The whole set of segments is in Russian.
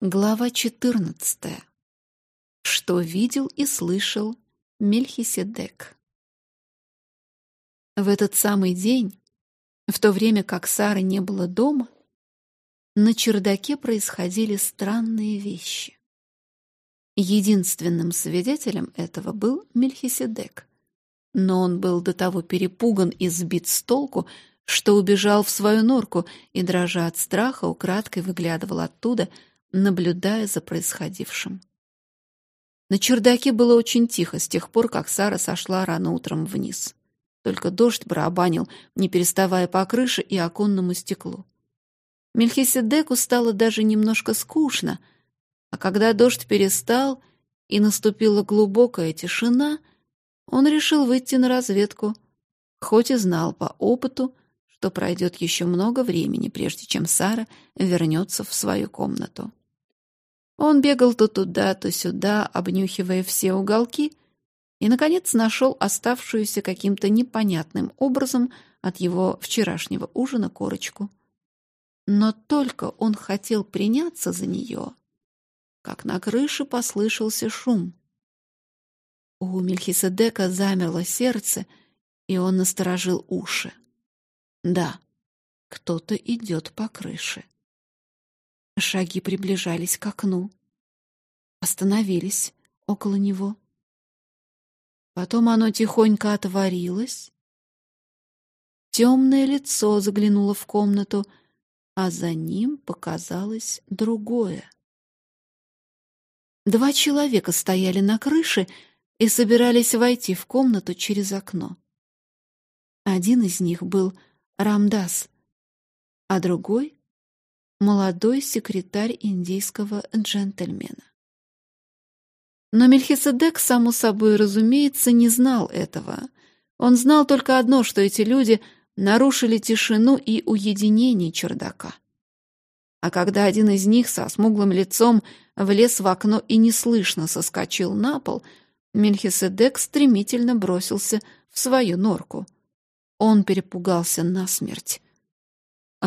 Глава 14. Что видел и слышал Мельхиседек. В этот самый день, в то время как Сары не было дома, на чердаке происходили странные вещи. Единственным свидетелем этого был Мельхиседек, но он был до того перепуган и сбит с толку, что убежал в свою норку и, дрожа от страха, украдкой выглядывал оттуда — наблюдая за происходившим. На чердаке было очень тихо с тех пор, как Сара сошла рано утром вниз. Только дождь барабанил, не переставая по крыше и оконному стеклу. Мельхиседеку стало даже немножко скучно, а когда дождь перестал и наступила глубокая тишина, он решил выйти на разведку, хоть и знал по опыту, что пройдет еще много времени, прежде чем Сара вернется в свою комнату. Он бегал то туда, то сюда, обнюхивая все уголки, и, наконец, нашел оставшуюся каким-то непонятным образом от его вчерашнего ужина корочку. Но только он хотел приняться за нее, как на крыше послышался шум. У Мельхиседека замерло сердце, и он насторожил уши. Да, кто-то идет по крыше. Шаги приближались к окну. Остановились около него. Потом оно тихонько отворилось. Темное лицо заглянуло в комнату, а за ним показалось другое. Два человека стояли на крыше и собирались войти в комнату через окно. Один из них был Рамдас, а другой молодой секретарь индийского джентльмена. Но Мельхиседек, само собой разумеется, не знал этого. Он знал только одно, что эти люди нарушили тишину и уединение чердака. А когда один из них со смуглым лицом влез в окно и неслышно соскочил на пол, Мельхиседек стремительно бросился в свою норку. Он перепугался насмерть.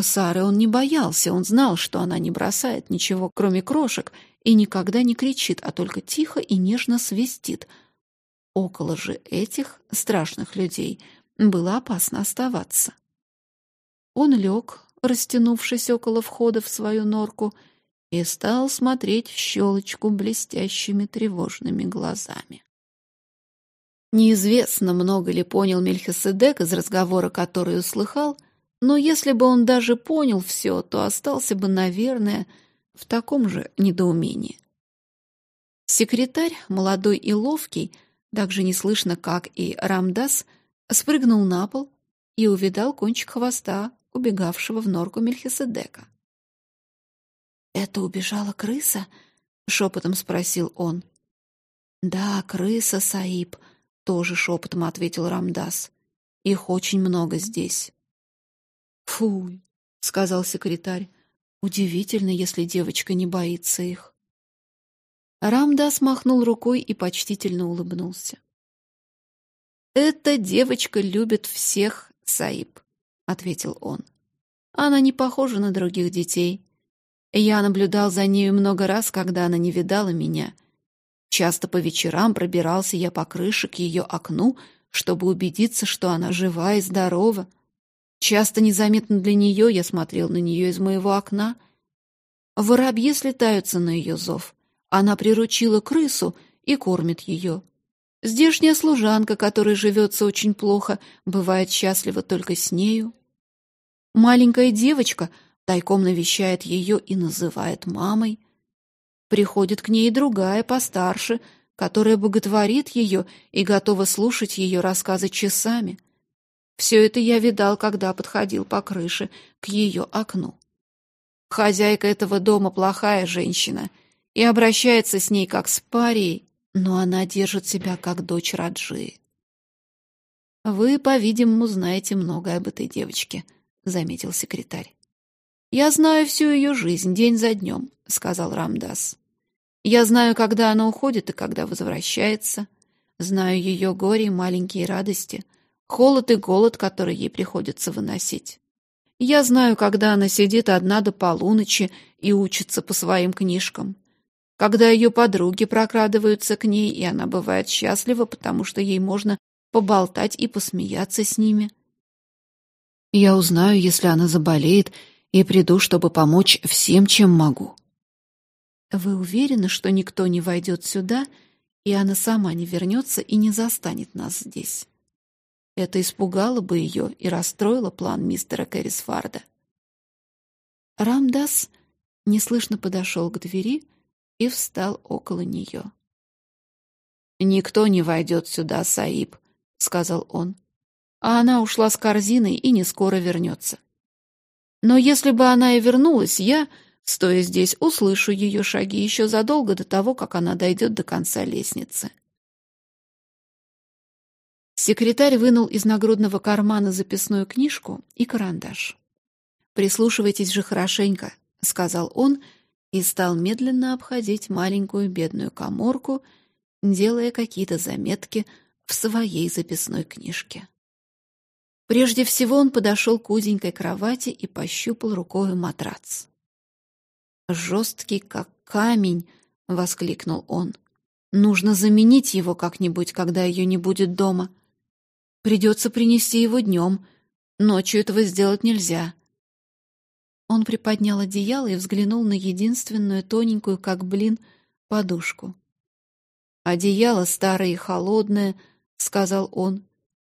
А Сары он не боялся, он знал, что она не бросает ничего, кроме крошек, и никогда не кричит, а только тихо и нежно свистит. Около же этих страшных людей было опасно оставаться. Он лег, растянувшись около входа в свою норку, и стал смотреть в щелочку блестящими тревожными глазами. Неизвестно, много ли понял Мельхиседек из разговора, который услыхал — но если бы он даже понял все, то остался бы, наверное, в таком же недоумении. Секретарь, молодой и ловкий, так же неслышно, как и Рамдас, спрыгнул на пол и увидал кончик хвоста, убегавшего в норку Мельхиседека. «Это убежала крыса?» — шепотом спросил он. «Да, крыса, Саиб», — тоже шепотом ответил Рамдас. «Их очень много здесь». «Фу!» — сказал секретарь. «Удивительно, если девочка не боится их». Рамдас махнул рукой и почтительно улыбнулся. «Эта девочка любит всех, Саиб», — ответил он. «Она не похожа на других детей. Я наблюдал за нею много раз, когда она не видала меня. Часто по вечерам пробирался я по крыше к ее окну, чтобы убедиться, что она жива и здорова. Часто незаметно для нее я смотрел на нее из моего окна. Воробьи слетаются на ее зов. Она приручила крысу и кормит ее. Здешняя служанка, которой живется очень плохо, бывает счастлива только с нею. Маленькая девочка тайком навещает ее и называет мамой. Приходит к ней другая, постарше, которая боготворит ее и готова слушать ее рассказы часами — все это я видал, когда подходил по крыше к ее окну. Хозяйка этого дома плохая женщина и обращается с ней как с парией, но она держит себя как дочь Раджи. «Вы, по-видимому, знаете многое об этой девочке», — заметил секретарь. «Я знаю всю ее жизнь, день за днем», — сказал Рамдас. «Я знаю, когда она уходит и когда возвращается. Знаю ее горе и маленькие радости, холод и голод, который ей приходится выносить. Я знаю, когда она сидит одна до полуночи и учится по своим книжкам. Когда ее подруги прокрадываются к ней, и она бывает счастлива, потому что ей можно поболтать и посмеяться с ними. Я узнаю, если она заболеет, и приду, чтобы помочь всем, чем могу. Вы уверены, что никто не войдет сюда, и она сама не вернется и не застанет нас здесь? Это испугало бы ее и расстроило план мистера Кэррисфарда. Рамдас неслышно подошел к двери и встал около нее. «Никто не войдет сюда, Саиб», — сказал он. «А она ушла с корзиной и не скоро вернется. Но если бы она и вернулась, я, стоя здесь, услышу ее шаги еще задолго до того, как она дойдет до конца лестницы. Секретарь вынул из нагрудного кармана записную книжку и карандаш. «Прислушивайтесь же хорошенько», — сказал он и стал медленно обходить маленькую бедную коморку, делая какие-то заметки в своей записной книжке. Прежде всего он подошел к узенькой кровати и пощупал рукой матрац. «Жесткий, как камень!» — воскликнул он. «Нужно заменить его как-нибудь, когда ее не будет дома». Придется принести его днем. Ночью этого сделать нельзя. Он приподнял одеяло и взглянул на единственную тоненькую, как блин, подушку. «Одеяло старое и холодное», — сказал он.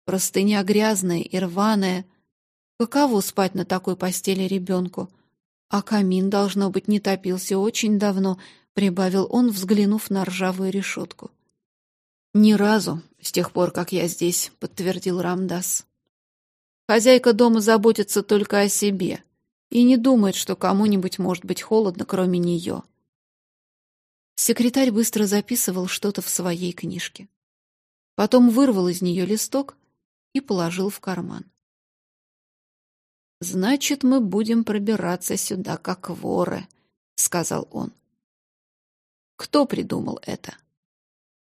«Простыня грязная и рваная. Каково спать на такой постели ребенку? А камин, должно быть, не топился очень давно», — прибавил он, взглянув на ржавую решетку. «Ни разу, с тех пор, как я здесь», — подтвердил Рамдас. «Хозяйка дома заботится только о себе и не думает, что кому-нибудь может быть холодно, кроме нее». Секретарь быстро записывал что-то в своей книжке. Потом вырвал из нее листок и положил в карман. «Значит, мы будем пробираться сюда, как воры», — сказал он. «Кто придумал это?»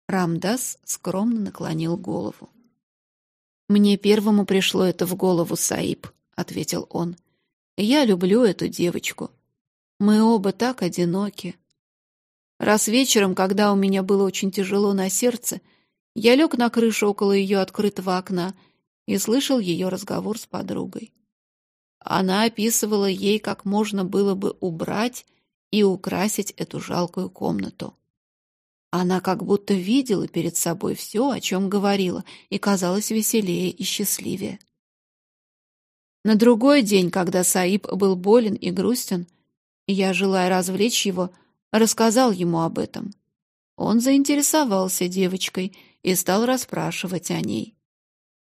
Рамдас скромно наклонил голову. «Мне первому пришло это в голову, Саиб», — ответил он. «Я люблю эту девочку. Мы оба так одиноки. Раз вечером, когда у меня было очень тяжело на сердце, я лег на крышу около ее открытого окна и слышал ее разговор с подругой. Она описывала ей, как можно было бы убрать и украсить эту жалкую комнату. Она как будто видела перед собой все, о чем говорила, и казалась веселее и счастливее. На другой день, когда Саиб был болен и грустен, я, желая развлечь его, рассказал ему об этом. Он заинтересовался девочкой и стал расспрашивать о ней.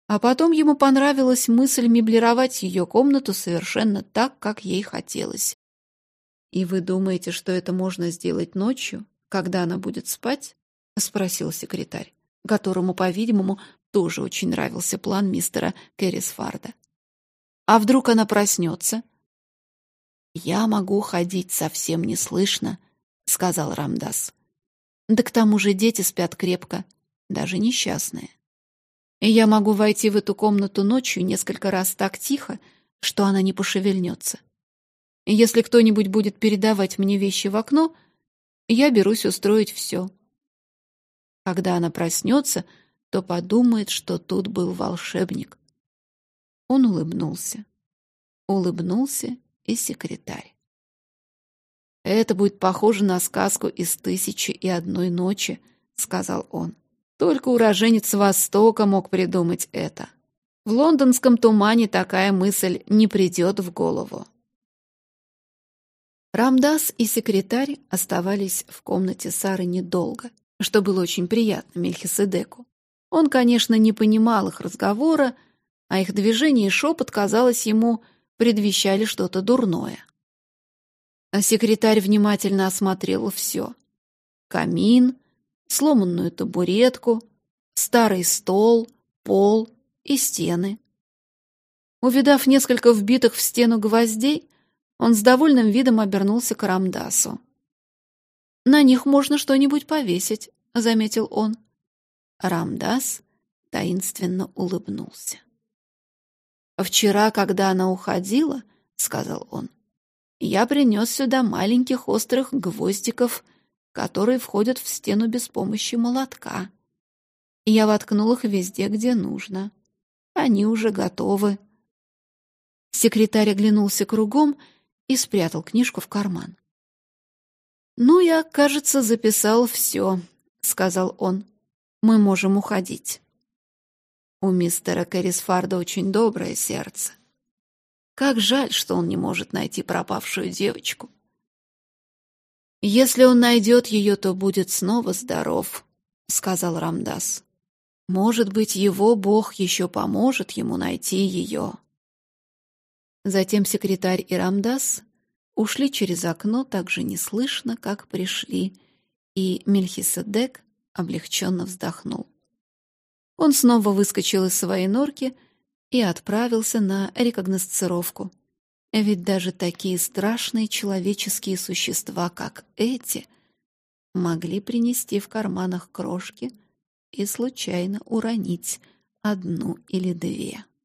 А потом ему понравилась мысль меблировать ее комнату совершенно так, как ей хотелось. И вы думаете, что это можно сделать ночью? Когда она будет спать?» — спросил секретарь, которому, по-видимому, тоже очень нравился план мистера Керрисфарда. «А вдруг она проснется?» «Я могу ходить совсем неслышно», — сказал Рамдас. «Да к тому же дети спят крепко, даже несчастные. И я могу войти в эту комнату ночью несколько раз так тихо, что она не пошевельнется. Если кто-нибудь будет передавать мне вещи в окно — я берусь устроить все. Когда она проснется, то подумает, что тут был волшебник. Он улыбнулся. Улыбнулся и секретарь. «Это будет похоже на сказку из «Тысячи и одной ночи», — сказал он. «Только уроженец Востока мог придумать это. В лондонском тумане такая мысль не придет в голову». Рамдас и секретарь оставались в комнате Сары недолго, что было очень приятно Мельхиседеку. Он, конечно, не понимал их разговора, а их движение и шепот, казалось ему, предвещали что-то дурное. А секретарь внимательно осмотрел все. Камин, сломанную табуретку, старый стол, пол и стены. Увидав несколько вбитых в стену гвоздей, он с довольным видом обернулся к Рамдасу. «На них можно что-нибудь повесить», — заметил он. Рамдас таинственно улыбнулся. «Вчера, когда она уходила», сказал он. «Я принес сюда маленьких острых гвоздиков, которые входят в стену без помощи молотка. Я воткнул их везде, где нужно. Они уже готовы». Секретарь оглянулся кругом и спрятал книжку в карман. «Ну, я, кажется, записал все», — сказал он. «Мы можем уходить». У мистера Кэрисфарда очень доброе сердце. Как жаль, что он не может найти пропавшую девочку. «Если он найдет ее, то будет снова здоров», — сказал Рамдас. «Может быть, его бог еще поможет ему найти ее». Затем секретарь и Рамдас ушли через окно так же неслышно, как пришли, и Мельхиседек облегченно вздохнул. Он снова выскочил из своей норки и отправился на рекогносцировку. Ведь даже такие страшные человеческие существа, как эти, могли принести в карманах крошки и случайно уронить одну или две.